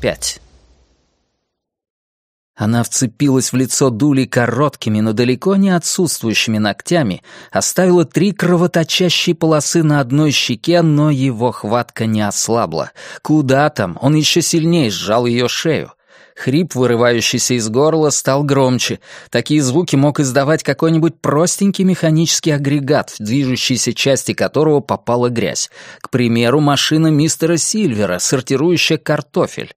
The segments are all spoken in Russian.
пять. Она вцепилась в лицо Дули короткими, но далеко не отсутствующими ногтями, оставила три кровоточащие полосы на одной щеке, но его хватка не ослабла. Куда там? Он еще сильнее сжал ее шею. Хрип, вырывающийся из горла, стал громче. Такие звуки мог издавать какой-нибудь простенький механический агрегат, в движущейся части которого попала грязь. К примеру, машина мистера Сильвера, сортирующая картофель.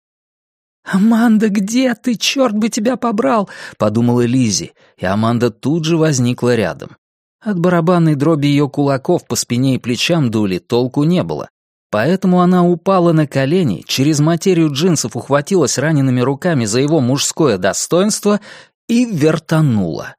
«Аманда, где ты? Черт бы тебя побрал!» — подумала Лизи, и Аманда тут же возникла рядом. От барабанной дроби ее кулаков по спине и плечам дули толку не было. Поэтому она упала на колени, через материю джинсов ухватилась ранеными руками за его мужское достоинство и вертанула.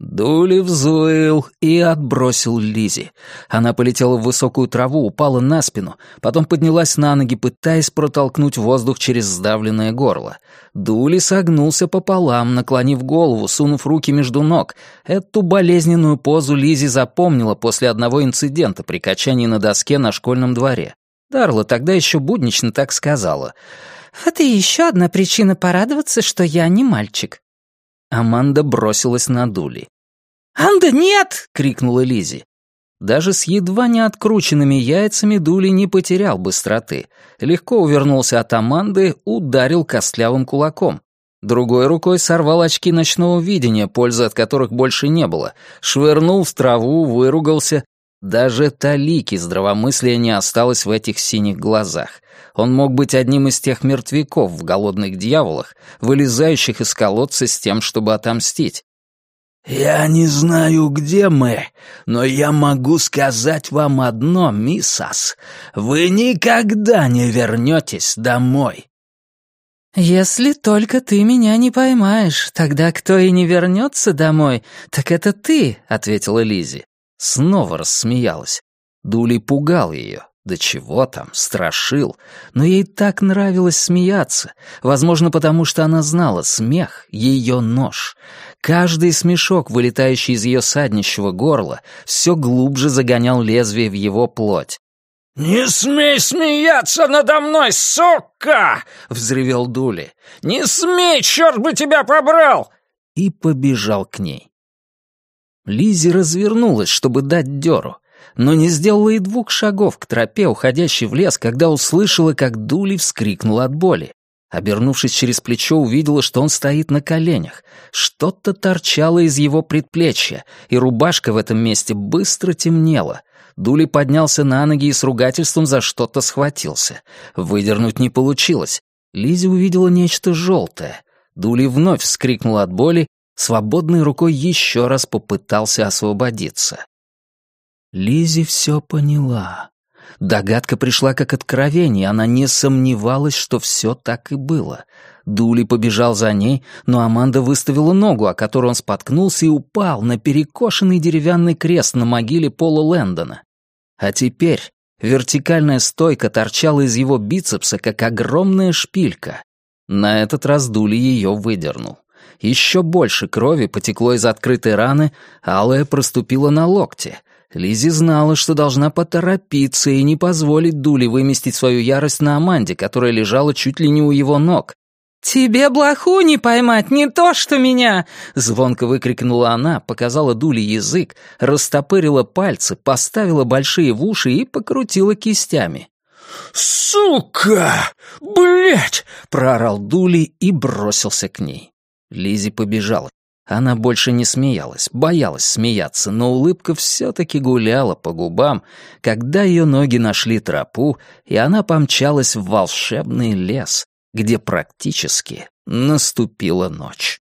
Дули взвыл и отбросил Лизи. Она полетела в высокую траву, упала на спину, потом поднялась на ноги, пытаясь протолкнуть воздух через сдавленное горло. Дули согнулся пополам, наклонив голову, сунув руки между ног. Эту болезненную позу Лизи запомнила после одного инцидента при качании на доске на школьном дворе. Дарла тогда еще буднично так сказала. «Это еще одна причина порадоваться, что я не мальчик». Аманда бросилась на Дули. «Анда, нет!» — крикнула Лизи. Даже с едва не открученными яйцами Дули не потерял быстроты. Легко увернулся от Аманды, ударил костлявым кулаком. Другой рукой сорвал очки ночного видения, пользы от которых больше не было. Швырнул в траву, выругался. Даже талики здравомыслия не осталось в этих синих глазах. Он мог быть одним из тех мертвяков в голодных дьяволах, вылезающих из колодца с тем, чтобы отомстить. «Я не знаю, где мы, но я могу сказать вам одно, миссас. Вы никогда не вернетесь домой». «Если только ты меня не поймаешь, тогда кто и не вернется домой, так это ты», — ответила Лизи. Снова рассмеялась. Дули пугал ее. Да чего там, страшил. Но ей так нравилось смеяться. Возможно, потому что она знала, смех — ее нож. Каждый смешок, вылетающий из ее саднищего горла, все глубже загонял лезвие в его плоть. «Не смей смеяться надо мной, сука!» — взревел Дули. «Не смей, черт бы тебя побрал!» И побежал к ней. Лизи развернулась, чтобы дать дёру но не сделала и двух шагов к тропе, уходящей в лес, когда услышала, как Дули вскрикнул от боли. Обернувшись через плечо, увидела, что он стоит на коленях. Что-то торчало из его предплечья, и рубашка в этом месте быстро темнела. Дули поднялся на ноги и с ругательством за что-то схватился. Выдернуть не получилось. Лизи увидела нечто желтое. Дули вновь вскрикнул от боли, свободной рукой еще раз попытался освободиться. Лизи все поняла. Догадка пришла как откровение, она не сомневалась, что все так и было. Дули побежал за ней, но Аманда выставила ногу, о которой он споткнулся и упал на перекошенный деревянный крест на могиле Пола Лэндона. А теперь вертикальная стойка торчала из его бицепса, как огромная шпилька. На этот раз Дули ее выдернул. Еще больше крови потекло из открытой раны, алая проступила на локте — Лизи знала, что должна поторопиться и не позволить Дули выместить свою ярость на Аманде, которая лежала чуть ли не у его ног. «Тебе блоху не поймать, не то что меня!» Звонко выкрикнула она, показала Дули язык, растопырила пальцы, поставила большие в уши и покрутила кистями. «Сука! Блять!» — проорал Дули и бросился к ней. Лизи побежала. Она больше не смеялась, боялась смеяться, но улыбка все-таки гуляла по губам, когда ее ноги нашли тропу, и она помчалась в волшебный лес, где практически наступила ночь.